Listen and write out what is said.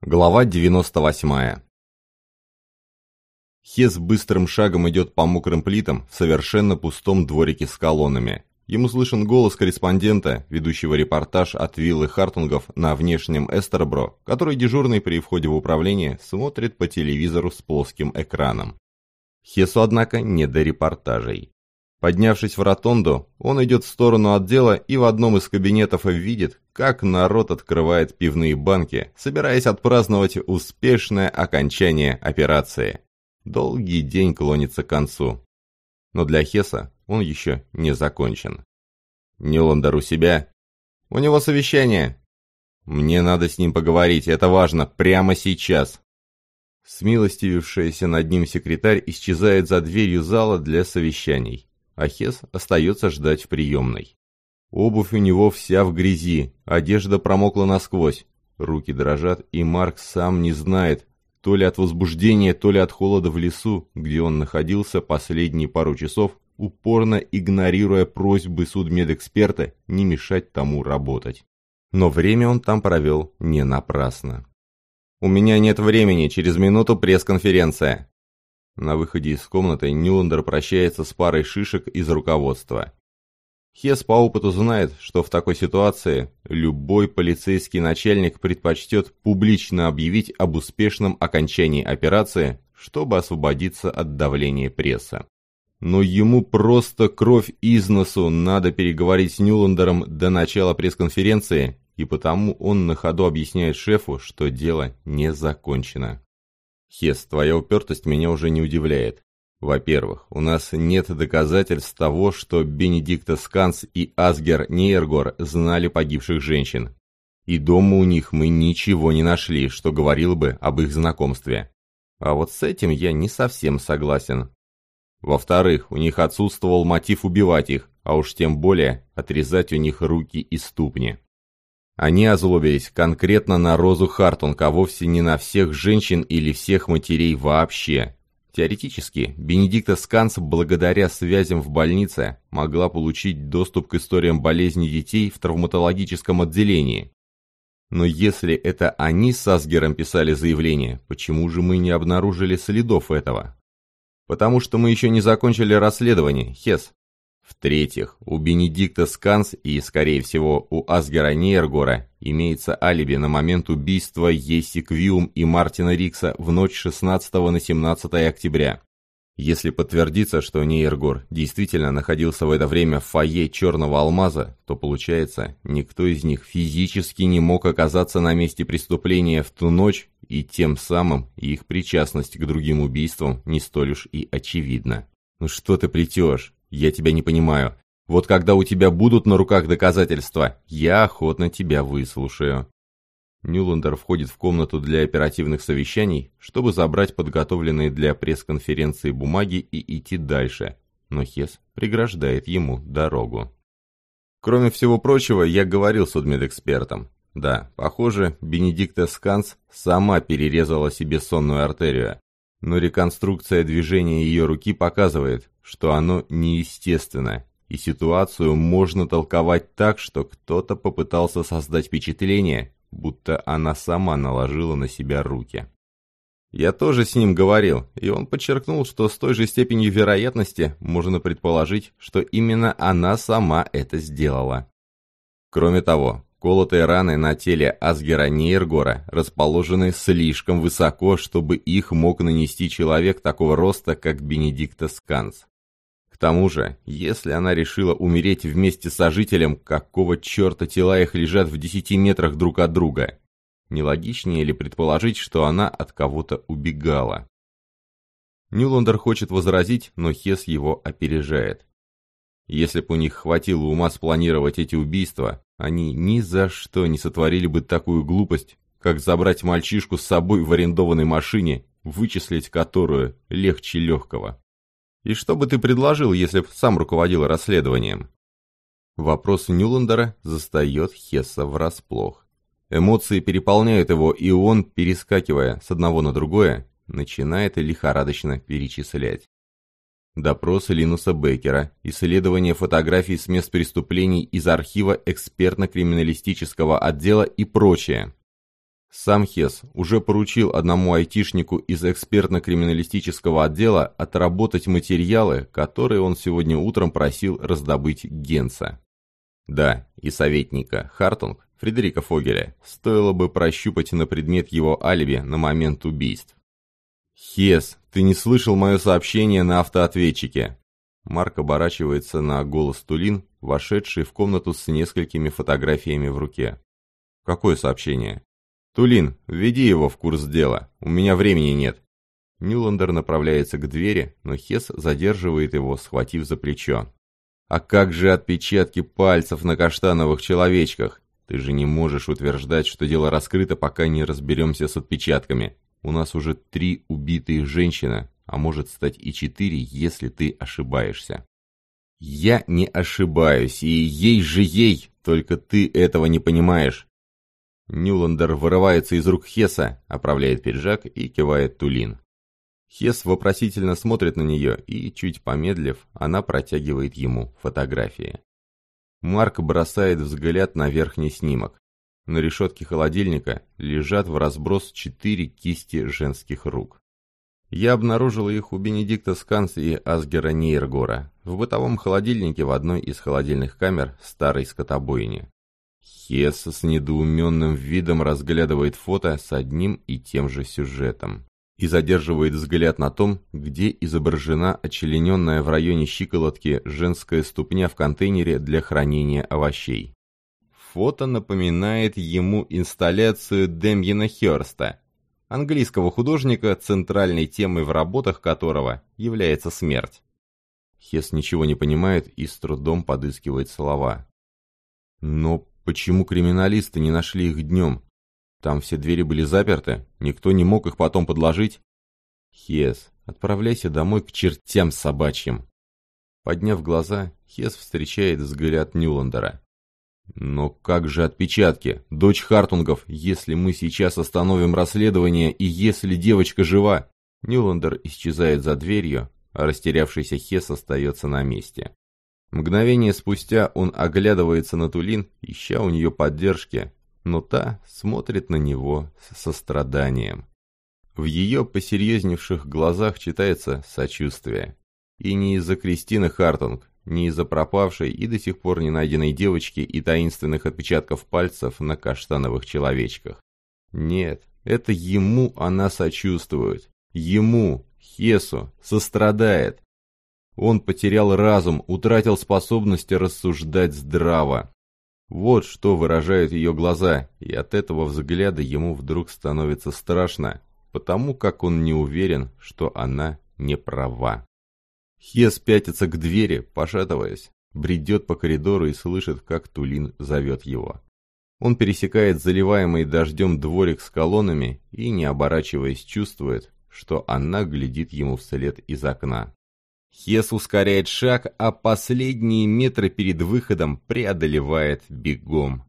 Глава 98 Хес быстрым шагом идет по мокрым плитам в совершенно пустом дворике с колоннами. Ему слышен голос корреспондента, ведущего репортаж от виллы Хартунгов на внешнем Эстербро, который дежурный при входе в управление смотрит по телевизору с плоским экраном. Хесу, однако, не до репортажей. Поднявшись в ротонду, он идет в сторону отдела и в одном из кабинетов видит, как народ открывает пивные банки, собираясь отпраздновать успешное окончание операции. Долгий день клонится к концу. Но для Хеса он еще не закончен. Ниландер у себя. У него совещание. Мне надо с ним поговорить, это важно, прямо сейчас. Смилостивившаяся над ним секретарь исчезает за дверью зала для совещаний а Хес остается ждать в приемной. Обувь у него вся в грязи, одежда промокла насквозь, руки дрожат, и Марк сам не знает, то ли от возбуждения, то ли от холода в лесу, где он находился последние пару часов, упорно игнорируя просьбы судмедэксперта не мешать тому работать. Но время он там провел не напрасно. «У меня нет времени, через минуту пресс-конференция», на выходе из комнаты Нюландер прощается с парой шишек из руководства. Хес по опыту знает, что в такой ситуации любой полицейский начальник предпочтет публично объявить об успешном окончании операции, чтобы освободиться от давления прессы. Но ему просто кровь из носу надо переговорить с Нюландером до начала пресс-конференции, и потому он на ходу объясняет шефу, что дело не закончено. Хес, твоя упертость меня уже не удивляет. Во-первых, у нас нет доказательств того, что Бенедикта Сканс и Асгер Нейргор знали погибших женщин. И дома у них мы ничего не нашли, что говорило бы об их знакомстве. А вот с этим я не совсем согласен. Во-вторых, у них отсутствовал мотив убивать их, а уж тем более отрезать у них руки и ступни. Они озлобились конкретно на Розу Хартунг, а вовсе не на всех женщин или всех матерей вообще. Теоретически, Бенедикта Сканс, благодаря связям в больнице, могла получить доступ к историям болезней детей в травматологическом отделении. Но если это они с Асгером писали заявление, почему же мы не обнаружили следов этого? Потому что мы еще не закончили расследование, Хес. В-третьих, у Бенедикта Сканс и, скорее всего, у Асгера Нейргора имеется алиби на момент убийства Есси Квиум и Мартина Рикса в ночь 16 на 17 октября. Если подтвердится, что Нейргор действительно находился в это время в фойе Черного Алмаза, то получается, никто из них физически не мог оказаться на месте преступления в ту ночь, и тем самым их причастность к другим убийствам не столь уж и очевидна. «Ну что ты плетешь? Я тебя не понимаю. Вот когда у тебя будут на руках доказательства, я охотно тебя выслушаю». Нюландер входит в комнату для оперативных совещаний, чтобы забрать подготовленные для пресс-конференции бумаги и идти дальше, но Хес преграждает ему дорогу. Кроме всего прочего, я говорил с судмедэкспертом. Да, похоже, Бенедикта Сканс сама перерезала себе сонную артерию, но реконструкция движения ее руки показывает, что оно неестественно, и ситуацию можно толковать так, что кто-то попытался создать впечатление, будто она сама наложила на себя руки. Я тоже с ним говорил, и он подчеркнул, что с той же степенью вероятности можно предположить, что именно она сама это сделала. Кроме того, Колотые раны на теле Асгера Нейргора расположены слишком высоко, чтобы их мог нанести человек такого роста, как Бенедикта Сканс. К тому же, если она решила умереть вместе с сожителем, какого черта тела их лежат в десяти метрах друг от друга? Нелогичнее ли предположить, что она от кого-то убегала? Нюландер хочет возразить, но Хес его опережает. Если бы у них хватило ума спланировать эти убийства, они ни за что не сотворили бы такую глупость, как забрать мальчишку с собой в арендованной машине, вычислить которую легче легкого. И что бы ты предложил, если б сам руководил расследованием? Вопрос Нюландера застает Хесса врасплох. Эмоции переполняют его, и он, перескакивая с одного на другое, начинает лихорадочно перечислять. Допрос Линуса Беккера, исследование фотографий с мест преступлений из архива экспертно-криминалистического отдела и прочее. Сам Хес уже поручил одному айтишнику из экспертно-криминалистического отдела отработать материалы, которые он сегодня утром просил раздобыть Генса. Да, и советника Хартунг, Фредерика Фогеля, стоило бы прощупать на предмет его алиби на момент убийств. «Хес, ты не слышал мое сообщение на автоответчике?» Марк оборачивается на голос Тулин, вошедший в комнату с несколькими фотографиями в руке. «Какое сообщение?» «Тулин, введи его в курс дела. У меня времени нет». Нюландер направляется к двери, но Хес задерживает его, схватив за плечо. «А как же отпечатки пальцев на каштановых человечках? Ты же не можешь утверждать, что дело раскрыто, пока не разберемся с отпечатками. У нас уже три убитые женщины, а может стать и четыре, если ты ошибаешься». «Я не ошибаюсь, и ей же ей, только ты этого не понимаешь. Нюландер вырывается из рук Хеса, оправляет пиджак и кивает Тулин. Хес вопросительно смотрит на нее, и, чуть помедлив, она протягивает ему фотографии. Марк бросает взгляд на верхний снимок. На решетке холодильника лежат в разброс четыре кисти женских рук. Я обнаружил их у Бенедикта Сканс и Асгера Нейргора в бытовом холодильнике в одной из холодильных камер старой скотобойни. Хесс с недоуменным видом разглядывает фото с одним и тем же сюжетом и задерживает взгляд на том, где изображена очлененная в районе щиколотки женская ступня в контейнере для хранения овощей. Фото напоминает ему инсталляцию Демьена Хёрста, английского художника, центральной темой в работах которого является смерть. Хес ничего не понимает и с трудом подыскивает слова. Но Почему криминалисты не нашли их днем? Там все двери были заперты, никто не мог их потом подложить. Хес, отправляйся домой к чертям собачьим. Подняв глаза, Хес встречает взгляд Нюландера. Но как же отпечатки? Дочь Хартунгов, если мы сейчас остановим расследование и если девочка жива? Нюландер исчезает за дверью, а растерявшийся Хес остается на месте. Мгновение спустя он оглядывается на Тулин, ища у нее поддержки, но та смотрит на него с состраданием. В ее посерьезневших глазах читается сочувствие. И не из-за Кристины Хартунг, не из-за пропавшей и до сих пор не найденной девочки и таинственных отпечатков пальцев на каштановых человечках. Нет, это ему она сочувствует. Ему, Хесу, сострадает. Он потерял разум, утратил способность рассуждать здраво. Вот что выражают ее глаза, и от этого взгляда ему вдруг становится страшно, потому как он не уверен, что она не права. Хес пятится к двери, пошатываясь, бредет по коридору и слышит, как Тулин зовет его. Он пересекает заливаемый дождем дворик с колоннами и, не оборачиваясь, чувствует, что она глядит ему вслед из окна. Хес ускоряет шаг, а последние метры перед выходом преодолевает бегом.